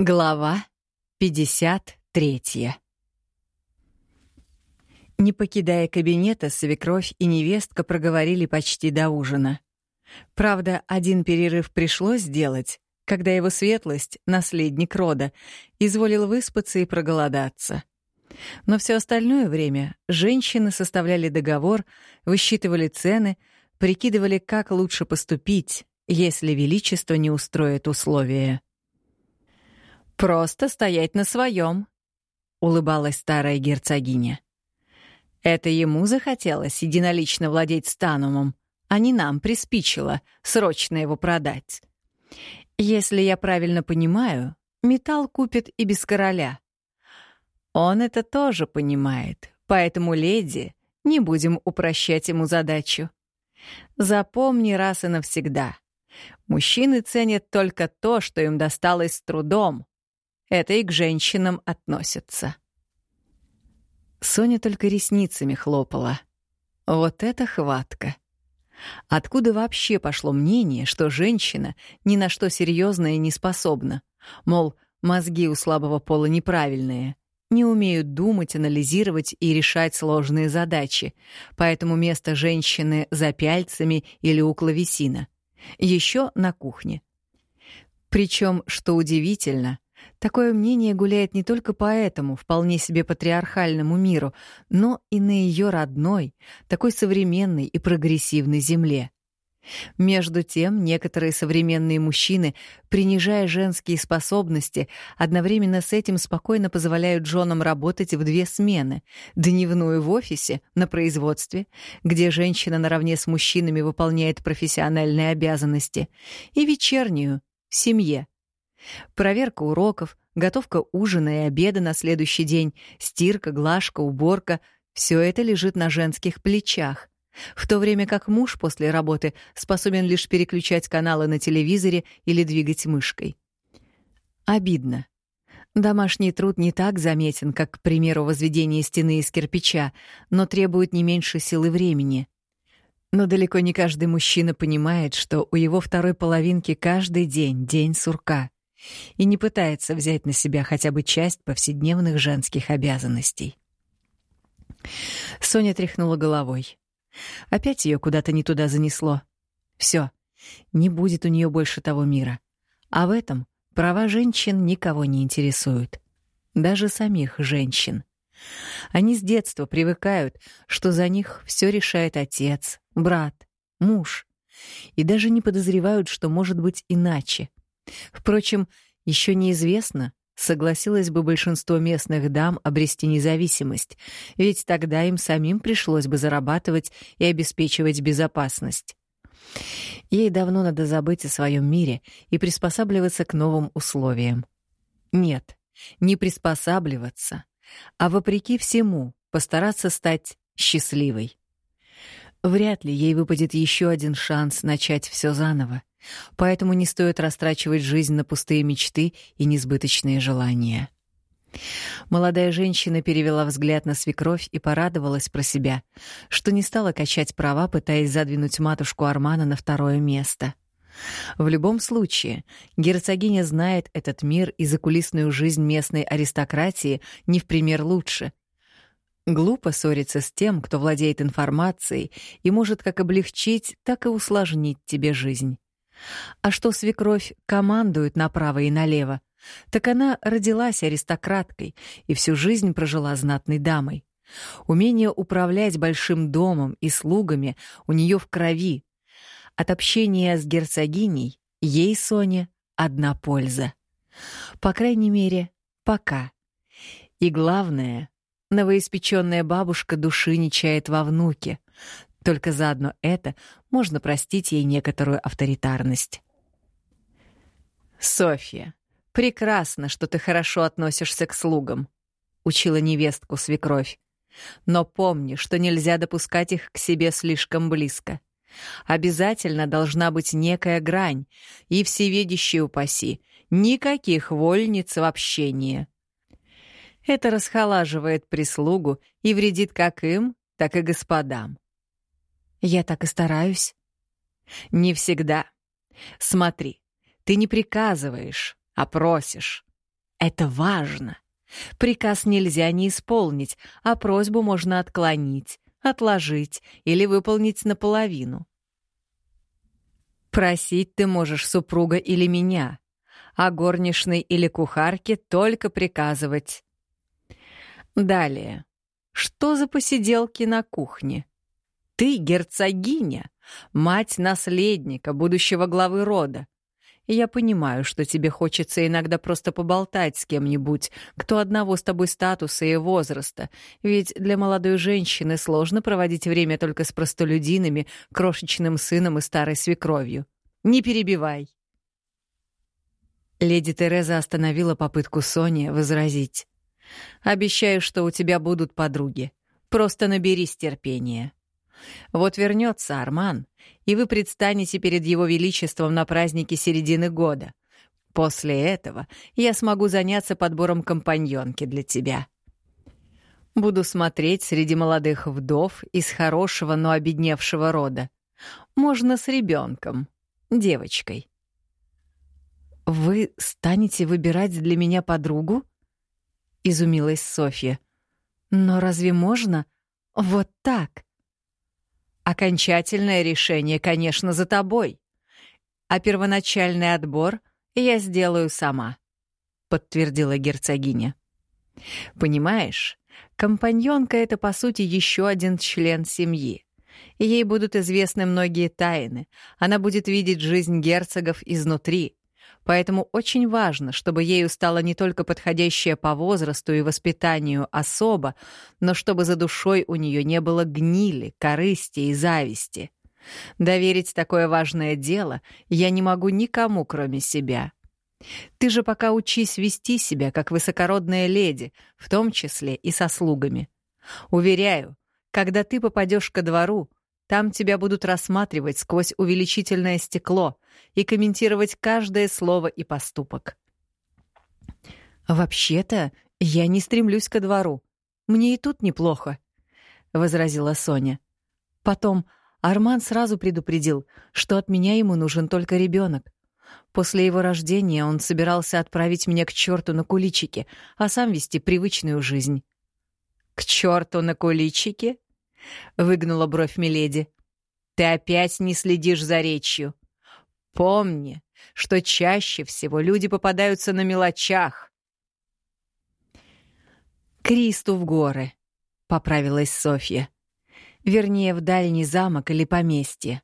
Глава 53 Не покидая кабинета, свекровь и невестка проговорили почти до ужина. Правда, один перерыв пришлось сделать, когда его светлость, наследник рода, изволил выспаться и проголодаться. Но все остальное время женщины составляли договор, высчитывали цены, прикидывали, как лучше поступить, если величество не устроит условия. «Просто стоять на своем», — улыбалась старая герцогиня. «Это ему захотелось единолично владеть станумом, а не нам приспичило срочно его продать. Если я правильно понимаю, металл купит и без короля. Он это тоже понимает, поэтому, леди, не будем упрощать ему задачу. Запомни раз и навсегда. Мужчины ценят только то, что им досталось с трудом, это и к женщинам относится. Соня только ресницами хлопала. Вот это хватка. Откуда вообще пошло мнение, что женщина ни на что серьезное не способна? Мол, мозги у слабого пола неправильные, не умеют думать, анализировать и решать сложные задачи, поэтому место женщины за пяльцами или у клавесина. Еще на кухне. Причем, что удивительно, Такое мнение гуляет не только по этому, вполне себе патриархальному миру, но и на ее родной, такой современной и прогрессивной земле. Между тем, некоторые современные мужчины, принижая женские способности, одновременно с этим спокойно позволяют женам работать в две смены — дневную в офисе, на производстве, где женщина наравне с мужчинами выполняет профессиональные обязанности, и вечернюю — в семье — Проверка уроков, готовка ужина и обеда на следующий день, стирка, глажка, уборка — все это лежит на женских плечах. В то время как муж после работы способен лишь переключать каналы на телевизоре или двигать мышкой. Обидно. Домашний труд не так заметен, как, к примеру, возведение стены из кирпича, но требует не меньше силы времени. Но далеко не каждый мужчина понимает, что у его второй половинки каждый день — день сурка и не пытается взять на себя хотя бы часть повседневных женских обязанностей. Соня тряхнула головой. Опять ее куда-то не туда занесло. Все, не будет у нее больше того мира. А в этом права женщин никого не интересуют. Даже самих женщин. Они с детства привыкают, что за них все решает отец, брат, муж. И даже не подозревают, что может быть иначе, Впрочем, еще неизвестно, согласилось бы большинство местных дам обрести независимость, ведь тогда им самим пришлось бы зарабатывать и обеспечивать безопасность. Ей давно надо забыть о своем мире и приспосабливаться к новым условиям. Нет, не приспосабливаться, а вопреки всему постараться стать счастливой. Вряд ли ей выпадет еще один шанс начать все заново. Поэтому не стоит растрачивать жизнь на пустые мечты и несбыточные желания. Молодая женщина перевела взгляд на свекровь и порадовалась про себя, что не стала качать права, пытаясь задвинуть матушку Армана на второе место. В любом случае, герцогиня знает этот мир и закулисную жизнь местной аристократии не в пример лучше. Глупо ссориться с тем, кто владеет информацией и может как облегчить, так и усложнить тебе жизнь. А что свекровь командует направо и налево, так она родилась аристократкой и всю жизнь прожила знатной дамой. Умение управлять большим домом и слугами у нее в крови. От общения с герцогиней ей, Соне, одна польза. По крайней мере, пока. И главное, новоиспеченная бабушка души не чает во внуке, только заодно это можно простить ей некоторую авторитарность. «Софья, прекрасно, что ты хорошо относишься к слугам», — учила невестку свекровь. «Но помни, что нельзя допускать их к себе слишком близко. Обязательно должна быть некая грань, и всевидящий упаси, никаких вольниц в общении». Это расхолаживает прислугу и вредит как им, так и господам. Я так и стараюсь. Не всегда. Смотри, ты не приказываешь, а просишь. Это важно. Приказ нельзя не исполнить, а просьбу можно отклонить, отложить или выполнить наполовину. Просить ты можешь супруга или меня, а горничной или кухарке только приказывать. Далее. Что за посиделки на кухне? Ты герцогиня, мать наследника, будущего главы рода. Я понимаю, что тебе хочется иногда просто поболтать с кем-нибудь, кто одного с тобой статуса и возраста, ведь для молодой женщины сложно проводить время только с простолюдинами, крошечным сыном и старой свекровью. Не перебивай. Леди Тереза остановила попытку Сони возразить. «Обещаю, что у тебя будут подруги. Просто наберись терпения». Вот вернется Арман, и вы предстанете перед его величеством на празднике середины года. После этого я смогу заняться подбором компаньонки для тебя. Буду смотреть среди молодых вдов из хорошего, но обедневшего рода. Можно с ребенком, девочкой. «Вы станете выбирать для меня подругу?» — изумилась Софья. «Но разве можно? Вот так?» Окончательное решение, конечно, за тобой. А первоначальный отбор я сделаю сама, подтвердила герцогиня. Понимаешь, компаньонка — это, по сути, еще один член семьи. Ей будут известны многие тайны. Она будет видеть жизнь герцогов изнутри, Поэтому очень важно, чтобы ею стала не только подходящая по возрасту и воспитанию особа, но чтобы за душой у нее не было гнили, корысти и зависти. Доверить такое важное дело я не могу никому, кроме себя. Ты же пока учись вести себя, как высокородная леди, в том числе и со слугами. Уверяю, когда ты попадешь ко двору, там тебя будут рассматривать сквозь увеличительное стекло и комментировать каждое слово и поступок. «Вообще-то я не стремлюсь ко двору. Мне и тут неплохо», — возразила Соня. Потом Арман сразу предупредил, что от меня ему нужен только ребенок. После его рождения он собирался отправить меня к черту на куличики, а сам вести привычную жизнь. «К черту на куличики?» — выгнула бровь Миледи. «Ты опять не следишь за речью. Помни, что чаще всего люди попадаются на мелочах». «Кристу в горы», — поправилась Софья. «Вернее, в дальний замок или поместье.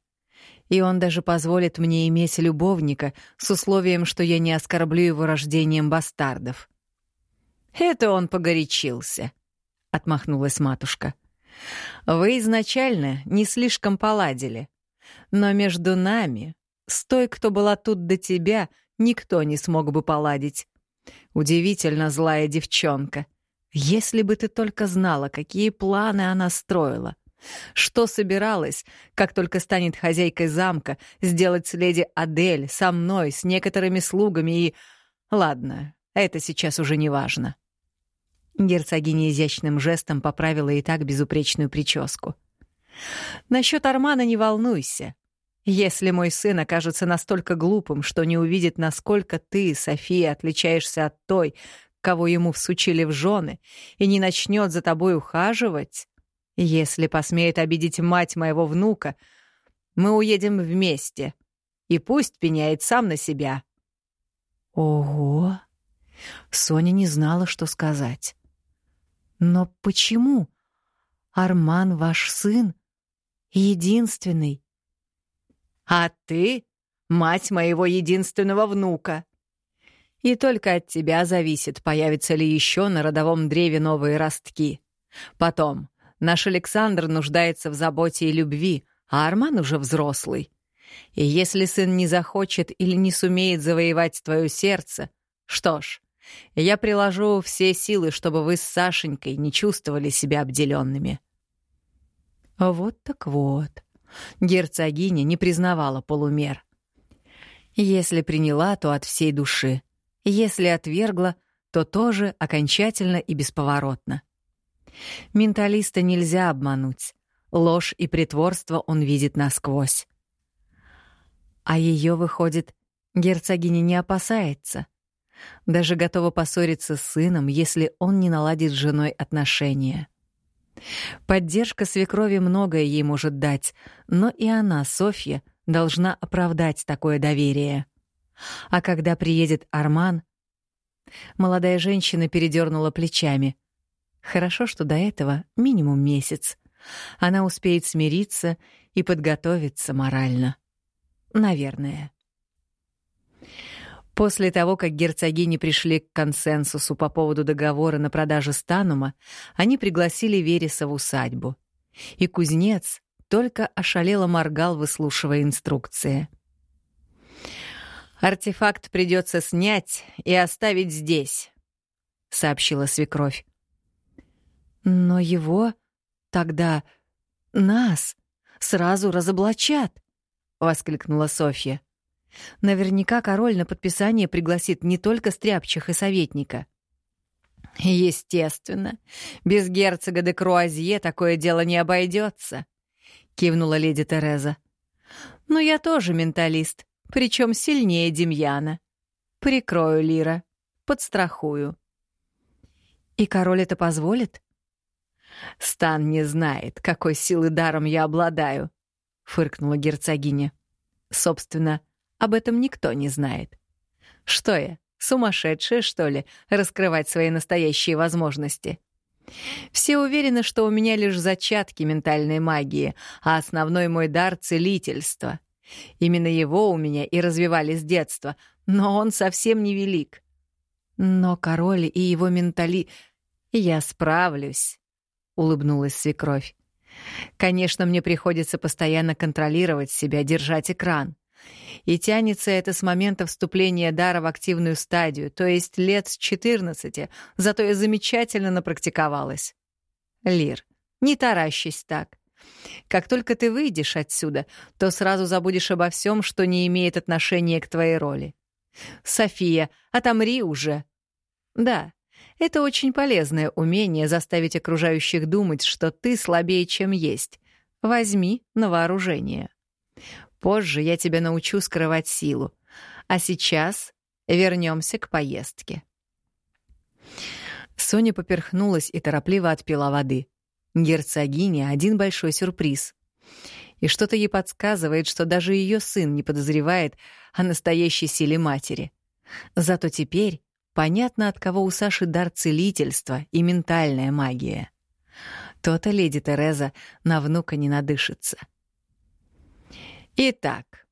И он даже позволит мне иметь любовника с условием, что я не оскорблю его рождением бастардов». «Это он погорячился», — отмахнулась матушка. Вы изначально не слишком поладили. Но между нами, с той, кто была тут до тебя, никто не смог бы поладить. Удивительно злая девчонка. Если бы ты только знала, какие планы она строила. Что собиралась, как только станет хозяйкой замка, сделать с леди Адель, со мной, с некоторыми слугами и... Ладно, это сейчас уже не важно. Герцогиня изящным жестом поправила и так безупречную прическу. «Насчет Армана не волнуйся. Если мой сын окажется настолько глупым, что не увидит, насколько ты, София, отличаешься от той, кого ему всучили в жены, и не начнет за тобой ухаживать, если посмеет обидеть мать моего внука, мы уедем вместе, и пусть пеняет сам на себя». «Ого!» Соня не знала, что сказать. Но почему? Арман ваш сын? Единственный. А ты — мать моего единственного внука. И только от тебя зависит, появятся ли еще на родовом древе новые ростки. Потом, наш Александр нуждается в заботе и любви, а Арман уже взрослый. И если сын не захочет или не сумеет завоевать твое сердце, что ж, я приложу все силы, чтобы вы с Сашенькой не чувствовали себя обделенными. Вот так вот. Герцогиня не признавала полумер. Если приняла, то от всей души. Если отвергла, то тоже окончательно и бесповоротно. Менталиста нельзя обмануть. Ложь и притворство он видит насквозь. А ее, выходит, герцогиня не опасается — Даже готова поссориться с сыном, если он не наладит с женой отношения. Поддержка свекрови многое ей может дать, но и она, Софья, должна оправдать такое доверие. А когда приедет Арман... Молодая женщина передернула плечами. Хорошо, что до этого минимум месяц. Она успеет смириться и подготовиться морально. Наверное. После того, как герцогини пришли к консенсусу по поводу договора на продажу Станума, они пригласили Вереса в усадьбу. И кузнец только ошалело моргал, выслушивая инструкции. «Артефакт придется снять и оставить здесь», — сообщила свекровь. «Но его тогда нас сразу разоблачат», — воскликнула Софья. Наверняка король на подписание пригласит не только стряпчих и советника. «Естественно. Без герцога де Круазье такое дело не обойдется», — кивнула леди Тереза. «Но я тоже менталист, причем сильнее Демьяна. Прикрою Лира, подстрахую». «И король это позволит?» «Стан не знает, какой силы даром я обладаю», — фыркнула герцогиня. «Собственно, — об этом никто не знает. Что я, сумасшедшая, что ли, раскрывать свои настоящие возможности? Все уверены, что у меня лишь зачатки ментальной магии, а основной мой дар — целительство. Именно его у меня и развивали с детства, но он совсем невелик. Но король и его ментали... Я справлюсь, — улыбнулась свекровь. Конечно, мне приходится постоянно контролировать себя, держать экран. И тянется это с момента вступления дара в активную стадию, то есть лет с 14, зато я замечательно напрактиковалась. Лир, не таращись так. Как только ты выйдешь отсюда, то сразу забудешь обо всем, что не имеет отношения к твоей роли. София, отомри уже. Да, это очень полезное умение заставить окружающих думать, что ты слабее, чем есть. Возьми на вооружение. Позже я тебя научу скрывать силу. А сейчас вернемся к поездке. Соня поперхнулась и торопливо отпила воды. Герцогине один большой сюрприз. И что-то ей подсказывает, что даже ее сын не подозревает о настоящей силе матери. Зато теперь понятно, от кого у Саши дар целительства и ментальная магия. То-то леди Тереза на внука не надышится. — Итак,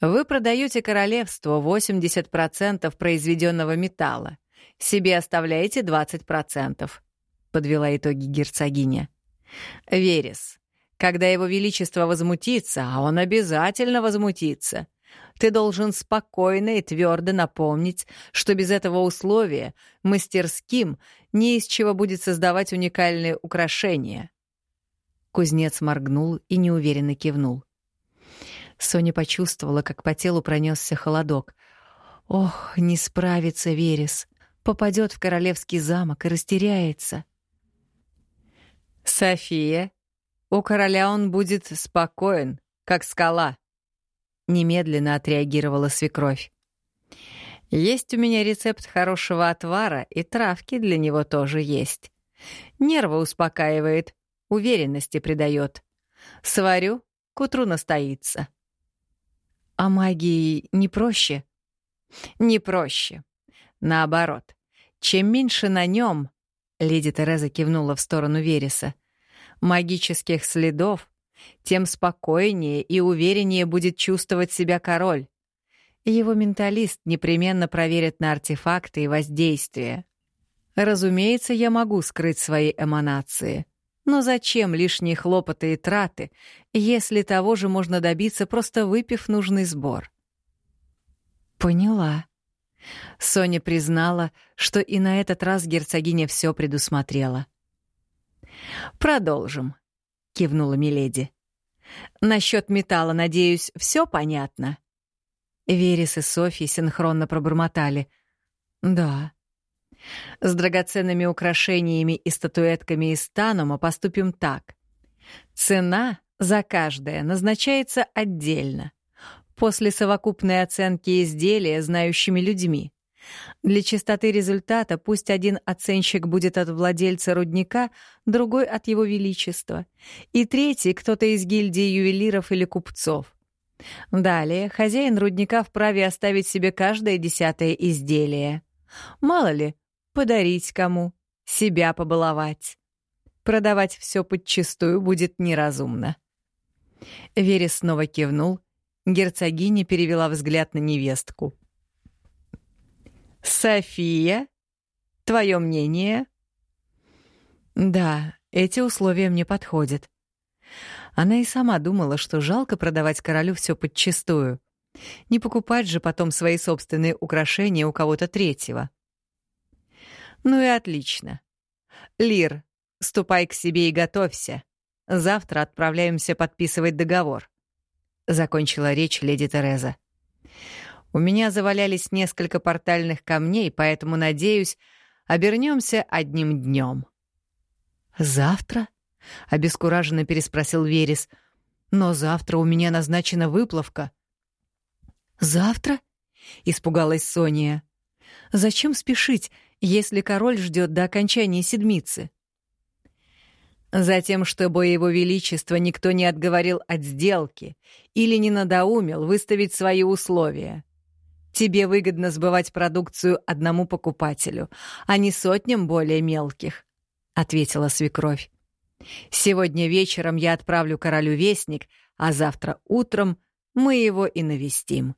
вы продаете королевству 80% произведенного металла, себе оставляете 20%, подвела итоги герцогиня. Верес, когда его величество возмутится, а он обязательно возмутится, ты должен спокойно и твердо напомнить, что без этого условия мастерским не из чего будет создавать уникальные украшения. Кузнец моргнул и неуверенно кивнул. Соня почувствовала, как по телу пронесся холодок. Ох, не справится Верес. Попадет в королевский замок и растеряется. «София, у короля он будет спокоен, как скала», — немедленно отреагировала свекровь. «Есть у меня рецепт хорошего отвара, и травки для него тоже есть. Нервы успокаивает, уверенности придает. Сварю, к утру настоится». А магии не проще? Не проще. Наоборот. Чем меньше на нем, леди Тереза кивнула в сторону Вереса, магических следов, тем спокойнее и увереннее будет чувствовать себя король. Его менталист непременно проверит на артефакты и воздействие. Разумеется, я могу скрыть свои эманации. Но зачем лишние хлопоты и траты, если того же можно добиться, просто выпив нужный сбор? Поняла. Соня признала, что и на этот раз герцогиня все предусмотрела. «Продолжим», — кивнула Миледи. «Насчет металла, надеюсь, все понятно?» Верес и Софья синхронно пробормотали. «Да». С драгоценными украшениями и статуэтками из Танума поступим так. Цена за каждое назначается отдельно, после совокупной оценки изделия знающими людьми. Для чистоты результата пусть один оценщик будет от владельца рудника, другой — от его величества, и третий — кто-то из гильдии ювелиров или купцов. Далее хозяин рудника вправе оставить себе каждое десятое изделие. Мало ли, подарить кому, себя побаловать. Продавать все подчистую будет неразумно. Верес снова кивнул. Герцогиня перевела взгляд на невестку. «София, твое мнение?» «Да, эти условия мне подходят». Она и сама думала, что жалко продавать королю все подчистую. Не покупать же потом свои собственные украшения у кого-то третьего. «Ну и отлично. Лир, ступай к себе и готовься. Завтра отправляемся подписывать договор», — закончила речь леди Тереза. У меня завалялись несколько портальных камней, поэтому, надеюсь, обернемся одним днем. «Завтра?» — обескураженно переспросил Верес. «Но завтра у меня назначена выплавка». «Завтра?» — испугалась Соня. «Зачем спешить, если король ждет до окончания седмицы?» Затем, чтобы его величество никто не отговорил от сделки или не надоумил выставить свои условия. Тебе выгодно сбывать продукцию одному покупателю, а не сотням более мелких», — ответила свекровь. «Сегодня вечером я отправлю королю вестник, а завтра утром мы его и навестим».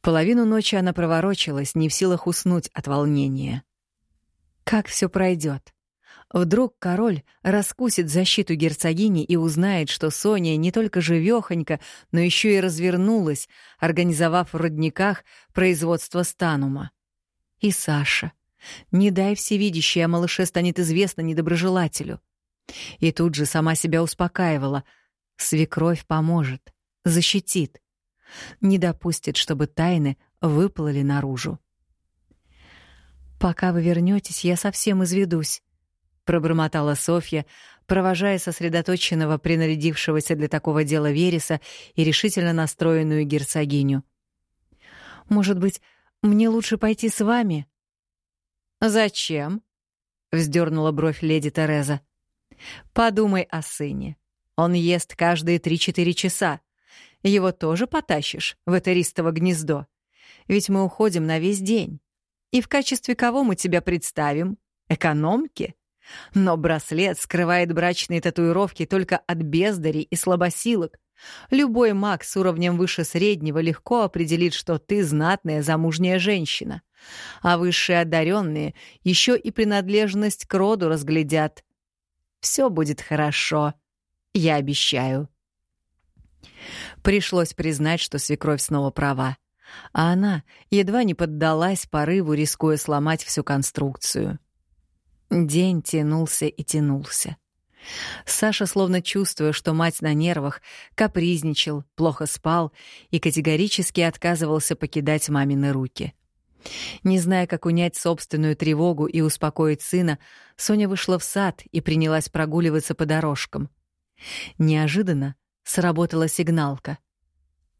Половину ночи она проворочилась, не в силах уснуть от волнения. Как все пройдет? Вдруг король раскусит защиту герцогини и узнает, что Соня не только живёхонька, но еще и развернулась, организовав в родниках производство станума. И Саша. Не дай всевидящей, о малыше станет известно недоброжелателю. И тут же сама себя успокаивала. Свекровь поможет, защитит. Не допустит, чтобы тайны выплыли наружу. «Пока вы вернетесь, я совсем изведусь», пробормотала Софья, провожая сосредоточенного, принарядившегося для такого дела Вереса и решительно настроенную герцогиню. «Может быть, мне лучше пойти с вами?» «Зачем?» — вздернула бровь леди Тереза. «Подумай о сыне. Он ест каждые три-четыре часа. Его тоже потащишь в это ристово гнездо? Ведь мы уходим на весь день. И в качестве кого мы тебя представим? Экономки?» Но браслет скрывает брачные татуировки только от бездарей и слабосилок. Любой маг с уровнем выше среднего легко определит, что ты знатная замужняя женщина. А высшие одаренные еще и принадлежность к роду разглядят. Все будет хорошо. Я обещаю. Пришлось признать, что свекровь снова права. А она едва не поддалась порыву, рискуя сломать всю конструкцию. День тянулся и тянулся. Саша, словно чувствуя, что мать на нервах, капризничал, плохо спал и категорически отказывался покидать мамины руки. Не зная, как унять собственную тревогу и успокоить сына, Соня вышла в сад и принялась прогуливаться по дорожкам. Неожиданно сработала сигналка.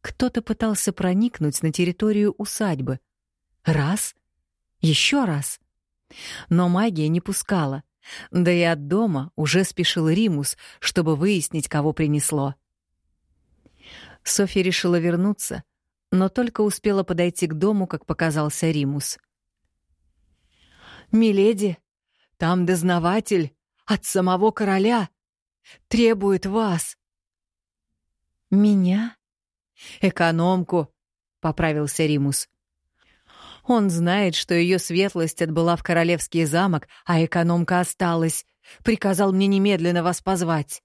Кто-то пытался проникнуть на территорию усадьбы. Раз, еще раз — но магия не пускала. Да и от дома уже спешил Римус, чтобы выяснить, кого принесло. Софья решила вернуться, но только успела подойти к дому, как показался Римус. «Миледи, там дознаватель от самого короля требует вас». «Меня?» «Экономку», — поправился Римус. Он знает, что ее светлость отбыла в королевский замок, а экономка осталась. Приказал мне немедленно вас позвать.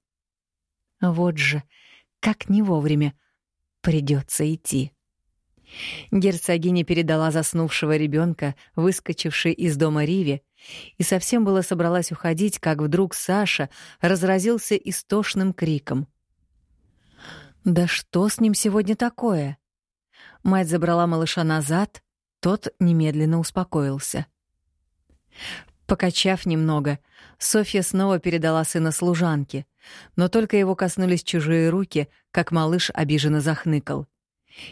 Вот же, как не вовремя. Придется идти. Герцогиня передала заснувшего ребенка, выскочившей из дома Риве, и совсем было собралась уходить, как вдруг Саша разразился истошным криком. «Да что с ним сегодня такое?» Мать забрала малыша назад, тот немедленно успокоился. Покачав немного, Софья снова передала сына служанке, но только его коснулись чужие руки, как малыш обиженно захныкал.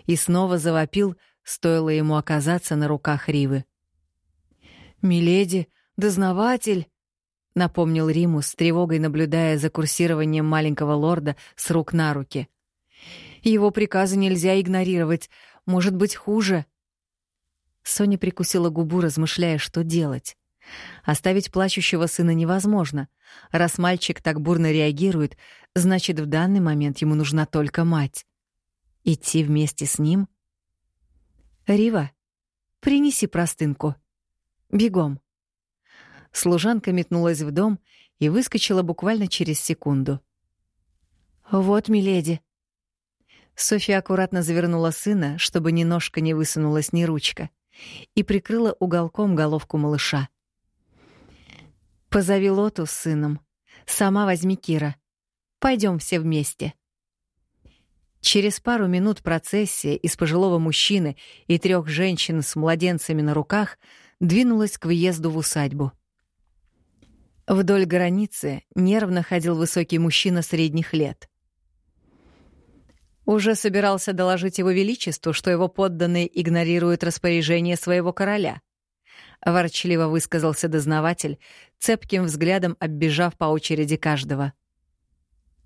И снова завопил, стоило ему оказаться на руках Ривы. «Миледи, дознаватель!» — напомнил Риму с тревогой, наблюдая за курсированием маленького лорда с рук на руки. «Его приказы нельзя игнорировать. Может быть, хуже». Соня прикусила губу, размышляя, что делать. Оставить плачущего сына невозможно. Раз мальчик так бурно реагирует, значит, в данный момент ему нужна только мать. Идти вместе с ним? «Рива, принеси простынку. Бегом». Служанка метнулась в дом и выскочила буквально через секунду. «Вот, миледи». Софья аккуратно завернула сына, чтобы ни ножка не высунулась, ни ручка, и прикрыла уголком головку малыша. «Позови Лоту с сыном. Сама возьми Кира. Пойдем все вместе». Через пару минут процессия из пожилого мужчины и трех женщин с младенцами на руках двинулась к въезду в усадьбу. Вдоль границы нервно ходил высокий мужчина средних лет. Уже собирался доложить его величеству, что его подданные игнорируют распоряжение своего короля. Ворчливо высказался дознаватель, цепким взглядом оббежав по очереди каждого.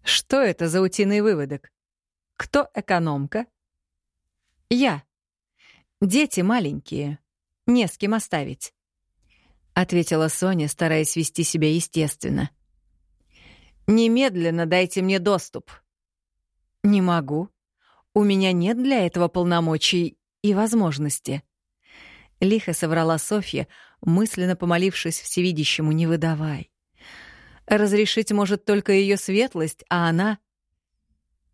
«Что это за утиный выводок? Кто экономка?» «Я. Дети маленькие. Не с кем оставить ответила Соня, стараясь вести себя естественно. Немедленно дайте мне доступ. Не могу. У меня нет для этого полномочий и возможности. Лихо соврала Софья, мысленно помолившись всевидящему «не выдавай». Разрешить может только ее светлость, а она...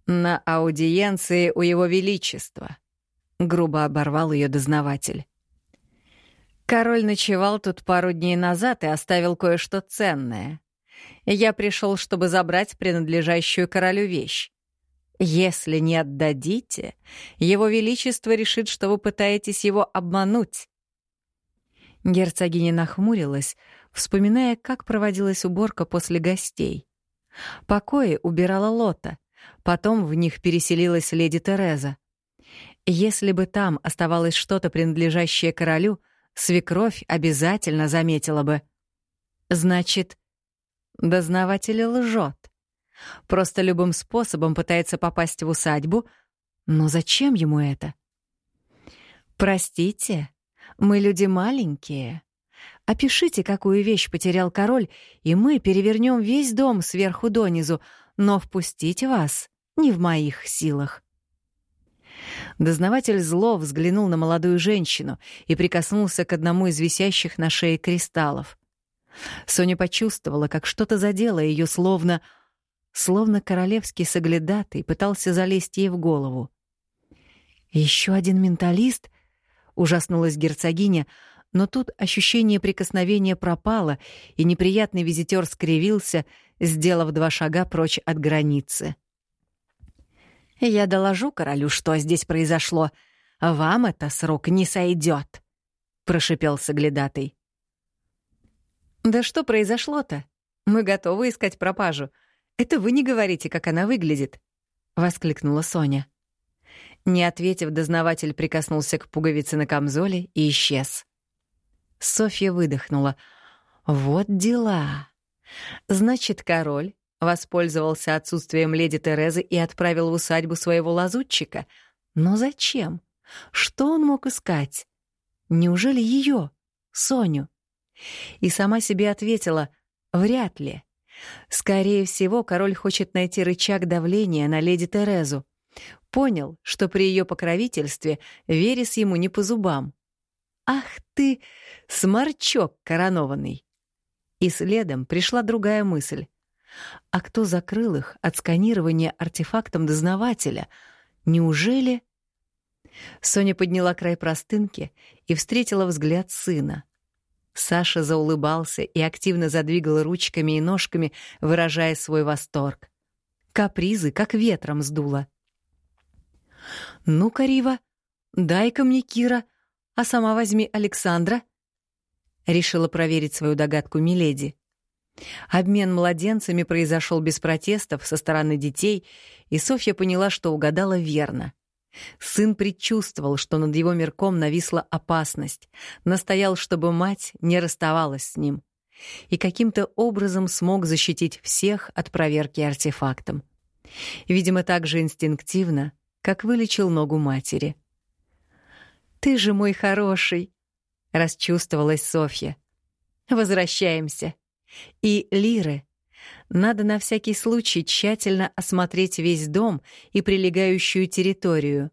На аудиенции у его величества. Грубо оборвал ее дознаватель. Король ночевал тут пару дней назад и оставил кое-что ценное. Я пришел, чтобы забрать принадлежащую королю вещь. Если не отдадите, его величество решит, что вы пытаетесь его обмануть. Герцогиня нахмурилась, вспоминая, как проводилась уборка после гостей. Покои убирала Лота, потом в них переселилась леди Тереза. Если бы там оставалось что-то, принадлежащее королю — свекровь обязательно заметила бы. Значит, дознаватель лжет. Просто любым способом пытается попасть в усадьбу. Но зачем ему это? Простите, мы люди маленькие. Опишите, какую вещь потерял король, и мы перевернем весь дом сверху донизу, но впустить вас не в моих силах. Дознаватель зло взглянул на молодую женщину и прикоснулся к одному из висящих на шее кристаллов. Соня почувствовала, как что-то задело ее, словно... Словно королевский соглядатый пытался залезть ей в голову. Еще один менталист?» — ужаснулась герцогиня, но тут ощущение прикосновения пропало, и неприятный визитер скривился, сделав два шага прочь от границы. Я доложу королю, что здесь произошло. Вам это срок не сойдет, прошипел соглядатый. Да что произошло-то? Мы готовы искать пропажу. Это вы не говорите, как она выглядит, воскликнула Соня. Не ответив, дознаватель прикоснулся к пуговице на камзоле и исчез. Софья выдохнула. Вот дела. Значит, король Воспользовался отсутствием леди Терезы и отправил в усадьбу своего лазутчика. Но зачем? Что он мог искать? Неужели ее, Соню? И сама себе ответила «Вряд ли». Скорее всего, король хочет найти рычаг давления на леди Терезу. Понял, что при ее покровительстве Верес ему не по зубам. «Ах ты, сморчок коронованный!» И следом пришла другая мысль. А кто закрыл их от сканирования артефактом дознавателя? Неужели... Соня подняла край простынки и встретила взгляд сына. Саша заулыбался и активно задвигал ручками и ножками, выражая свой восторг. Капризы как ветром сдуло. «Ну-ка, Рива, дай-ка мне Кира, а сама возьми Александра», — решила проверить свою догадку Миледи. Обмен младенцами произошел без протестов со стороны детей, и Софья поняла, что угадала верно. Сын предчувствовал, что над его мирком нависла опасность, настоял, чтобы мать не расставалась с ним и каким-то образом смог защитить всех от проверки артефактом. Видимо, так же инстинктивно, как вылечил ногу матери. «Ты же мой хороший!» — расчувствовалась Софья. «Возвращаемся. И Лиры. Надо на всякий случай тщательно осмотреть весь дом и прилегающую территорию.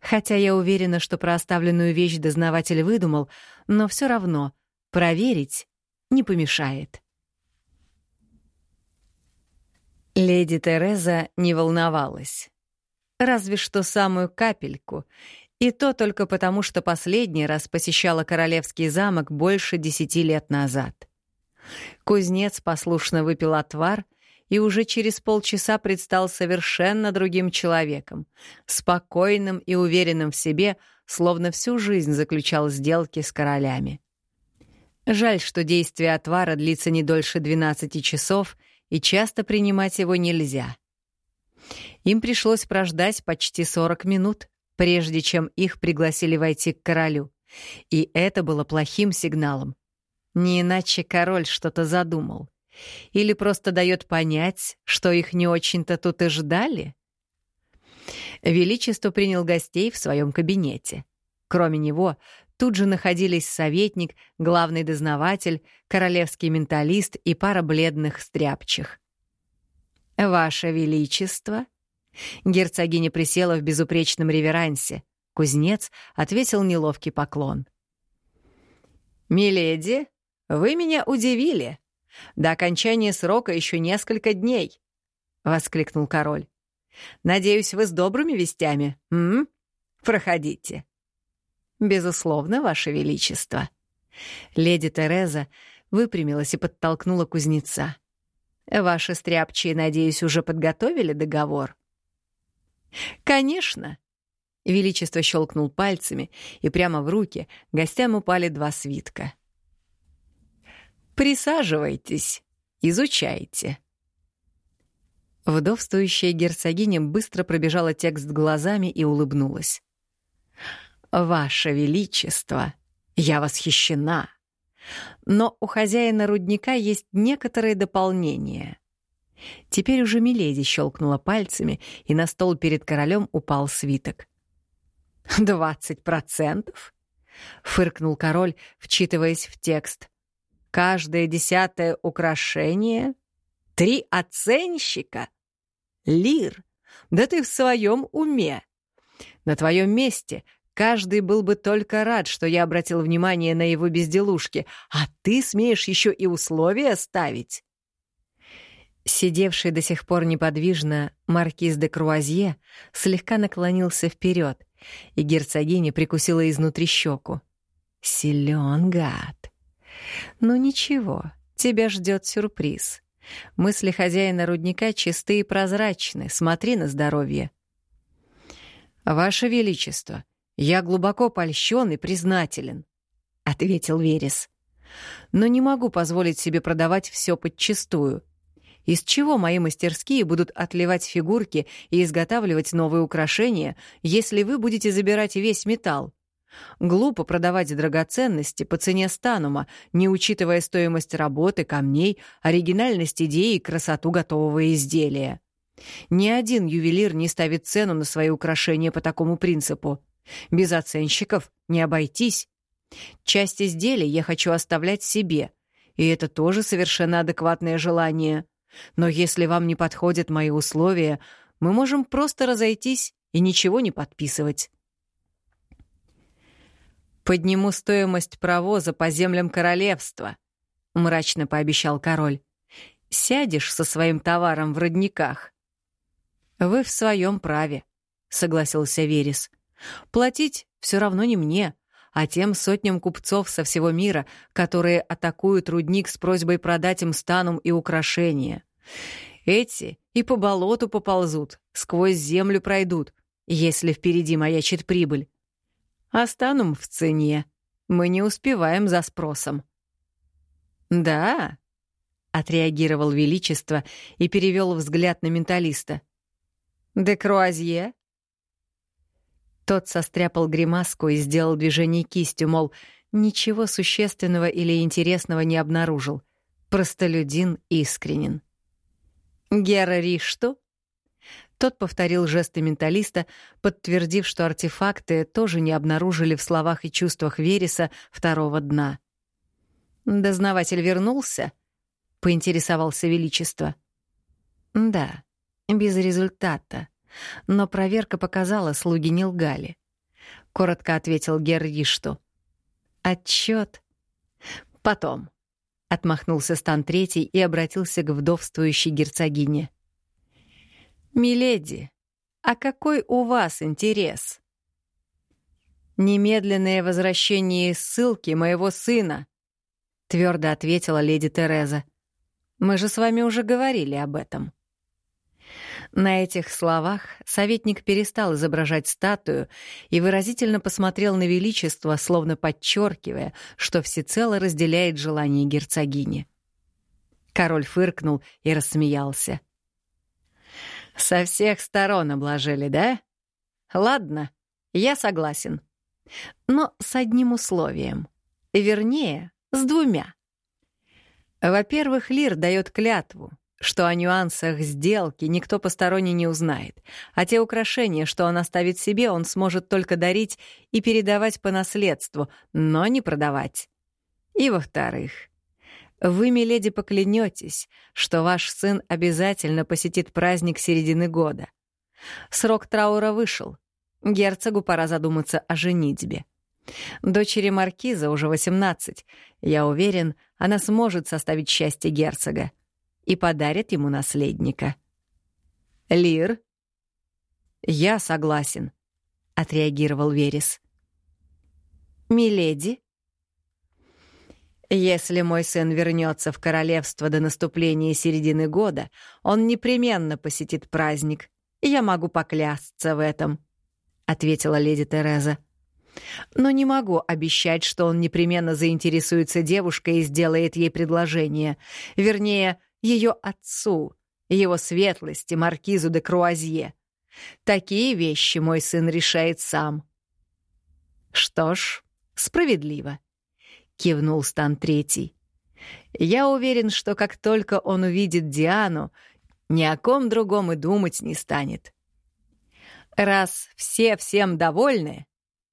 Хотя я уверена, что про оставленную вещь дознаватель выдумал, но все равно проверить не помешает. Леди Тереза не волновалась. Разве что самую капельку, и то только потому, что последний раз посещала королевский замок больше десяти лет назад. Кузнец послушно выпил отвар и уже через полчаса предстал совершенно другим человеком, спокойным и уверенным в себе, словно всю жизнь заключал сделки с королями. Жаль, что действие отвара длится не дольше 12 часов, и часто принимать его нельзя. Им пришлось прождать почти 40 минут, прежде чем их пригласили войти к королю. И это было плохим сигналом. Не иначе король что-то задумал. Или просто дает понять, что их не очень-то тут и ждали? Величество принял гостей в своем кабинете. Кроме него, тут же находились советник, главный дознаватель, королевский менталист и пара бледных стряпчих. «Ваше Величество!» Герцогиня присела в безупречном реверансе. Кузнец ответил неловкий поклон. «Миледи, вы меня удивили. До окончания срока еще несколько дней», — воскликнул король. «Надеюсь, вы с добрыми вестями, м? Проходите». «Безусловно, Ваше Величество». Леди Тереза выпрямилась и подтолкнула кузнеца. «Ваши стряпчие, надеюсь, уже подготовили договор?» «Конечно!» Величество щелкнул пальцами, и прямо в руки гостям упали два свитка. «Присаживайтесь, изучайте». Вдовствующая герцогиня быстро пробежала текст глазами и улыбнулась. «Ваше Величество, я восхищена. Но у хозяина рудника есть некоторые дополнения. Теперь уже Миледи щелкнула пальцами, и на стол перед королем упал свиток. «Двадцать процентов?» — фыркнул король, вчитываясь в текст. «Каждое десятое украшение? Три оценщика? Лир, да ты в своем уме! На твоем месте каждый был бы только рад, что я обратил внимание на его безделушки, а ты смеешь еще и условия ставить!» Сидевший до сих пор неподвижно маркиз де Круазье слегка наклонился вперед, и герцогиня прикусила изнутри щеку. Силен гад. Ну ничего, тебя ждет сюрприз. Мысли хозяина рудника чистые и прозрачны, смотри на здоровье. «Ваше Величество, я глубоко польщен и признателен», — ответил Верес. «Но не могу позволить себе продавать все подчистую. Из чего мои мастерские будут отливать фигурки и изготавливать новые украшения, если вы будете забирать весь металл? Глупо продавать драгоценности по цене станума, не учитывая стоимость работы, камней, оригинальность идеи и красоту готового изделия. Ни один ювелир не ставит цену на свои украшения по такому принципу. Без оценщиков не обойтись. Часть изделий я хочу оставлять себе, и это тоже совершенно адекватное желание. Но если вам не подходят мои условия, мы можем просто разойтись и ничего не подписывать. «Подниму стоимость провоза по землям королевства», — мрачно пообещал король. «Сядешь со своим товаром в родниках». «Вы в своем праве», — согласился Верес. «Платить все равно не мне, а тем сотням купцов со всего мира, которые атакуют рудник с просьбой продать им станум и украшения. Эти и по болоту поползут, сквозь землю пройдут, если впереди маячит прибыль. А станум в цене. Мы не успеваем за спросом. «Да», — отреагировал Величество и перевел взгляд на менталиста. «Де Круазье?» Тот состряпал гримаску и сделал движение кистью, мол, ничего существенного или интересного не обнаружил. Простолюдин искренен. «Гера Ришту?» Тот повторил жесты менталиста, подтвердив, что артефакты тоже не обнаружили в словах и чувствах Вереса второго дна. «Дознаватель вернулся?» — поинтересовался Величество. «Да, без результата. Но проверка показала, слуги не лгали», — коротко ответил Герришту. «Отчет?» «Потом», — отмахнулся Стан Третий и обратился к вдовствующей герцогине. «Миледи, а какой у вас интерес?» «Немедленное возвращение из ссылки моего сына», — твердо ответила леди Тереза. «Мы же с вами уже говорили об этом». На этих словах советник перестал изображать статую и выразительно посмотрел на величество, словно подчеркивая, что всецело разделяет желание герцогини. Король фыркнул и рассмеялся. Со всех сторон обложили, да? Ладно, я согласен. Но с одним условием. Вернее, с двумя. Во-первых, Лир дает клятву, что о нюансах сделки никто посторонний не узнает, а те украшения, что он оставит себе, он сможет только дарить и передавать по наследству, но не продавать. И во-вторых, вы, миледи, поклянетесь, что ваш сын обязательно посетит праздник середины года. Срок траура вышел. Герцогу пора задуматься о женитьбе. Дочери маркиза уже 18. Я уверен, она сможет составить счастье герцога и подарит ему наследника. Лир? Я согласен, отреагировал Верес. Миледи? Если мой сын вернется в королевство до наступления середины года, он непременно посетит праздник. Я могу поклясться в этом, ответила леди Тереза. Но не могу обещать, что он непременно заинтересуется девушкой и сделает ей предложение. Вернее, ее отцу, его светлости, маркизу де Круазье. Такие вещи мой сын решает сам. Что ж, справедливо кивнул Стан Третий. Я уверен, что как только он увидит Диану, ни о ком другом и думать не станет. Раз все всем довольны,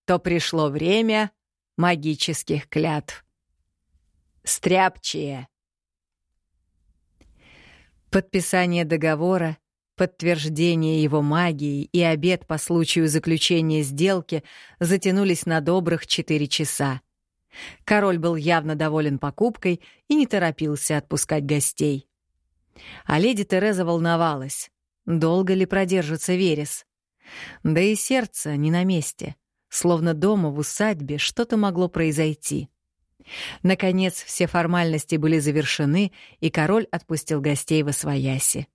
то пришло время магических клятв. Стряпчие. Подписание договора, подтверждение его магии и обед по случаю заключения сделки затянулись на добрых четыре часа. Король был явно доволен покупкой и не торопился отпускать гостей. А леди Тереза волновалась, долго ли продержится Верес. Да и сердце не на месте, словно дома в усадьбе что-то могло произойти. Наконец, все формальности были завершены, и король отпустил гостей во свояси.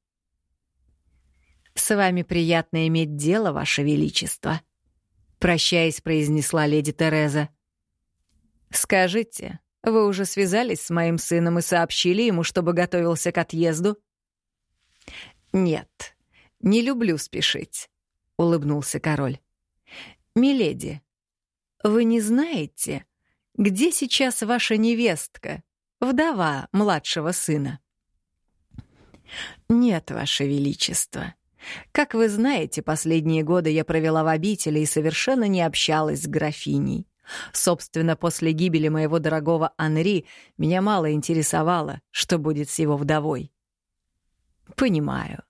«С вами приятно иметь дело, Ваше Величество», — прощаясь, произнесла леди Тереза. «Скажите, вы уже связались с моим сыном и сообщили ему, чтобы готовился к отъезду?» «Нет, не люблю спешить», — улыбнулся король. «Миледи, вы не знаете, где сейчас ваша невестка, вдова младшего сына?» «Нет, ваше величество. Как вы знаете, последние годы я провела в обители и совершенно не общалась с графиней. Собственно, после гибели моего дорогого Анри меня мало интересовало, что будет с его вдовой. Понимаю.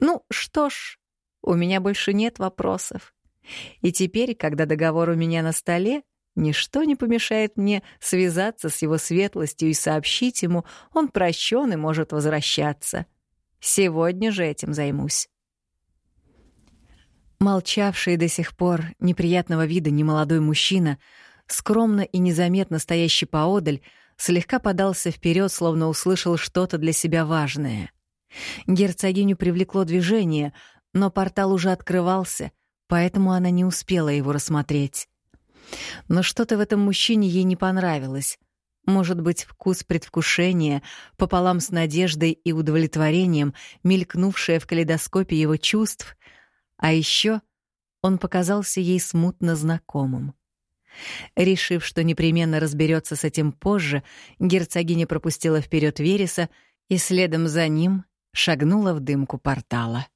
Ну, что ж, у меня больше нет вопросов. И теперь, когда договор у меня на столе, ничто не помешает мне связаться с его светлостью и сообщить ему, он прощен и может возвращаться. Сегодня же этим займусь. Молчавший до сих пор неприятного вида немолодой мужчина, скромно и незаметно стоящий поодаль, слегка подался вперед, словно услышал что-то для себя важное. Герцогиню привлекло движение, но портал уже открывался, поэтому она не успела его рассмотреть. Но что-то в этом мужчине ей не понравилось. Может быть, вкус предвкушения пополам с надеждой и удовлетворением, мелькнувшее в калейдоскопе его чувств — а еще он показался ей смутно знакомым. Решив, что непременно разберется с этим позже, герцогиня пропустила вперед Вереса и следом за ним шагнула в дымку портала.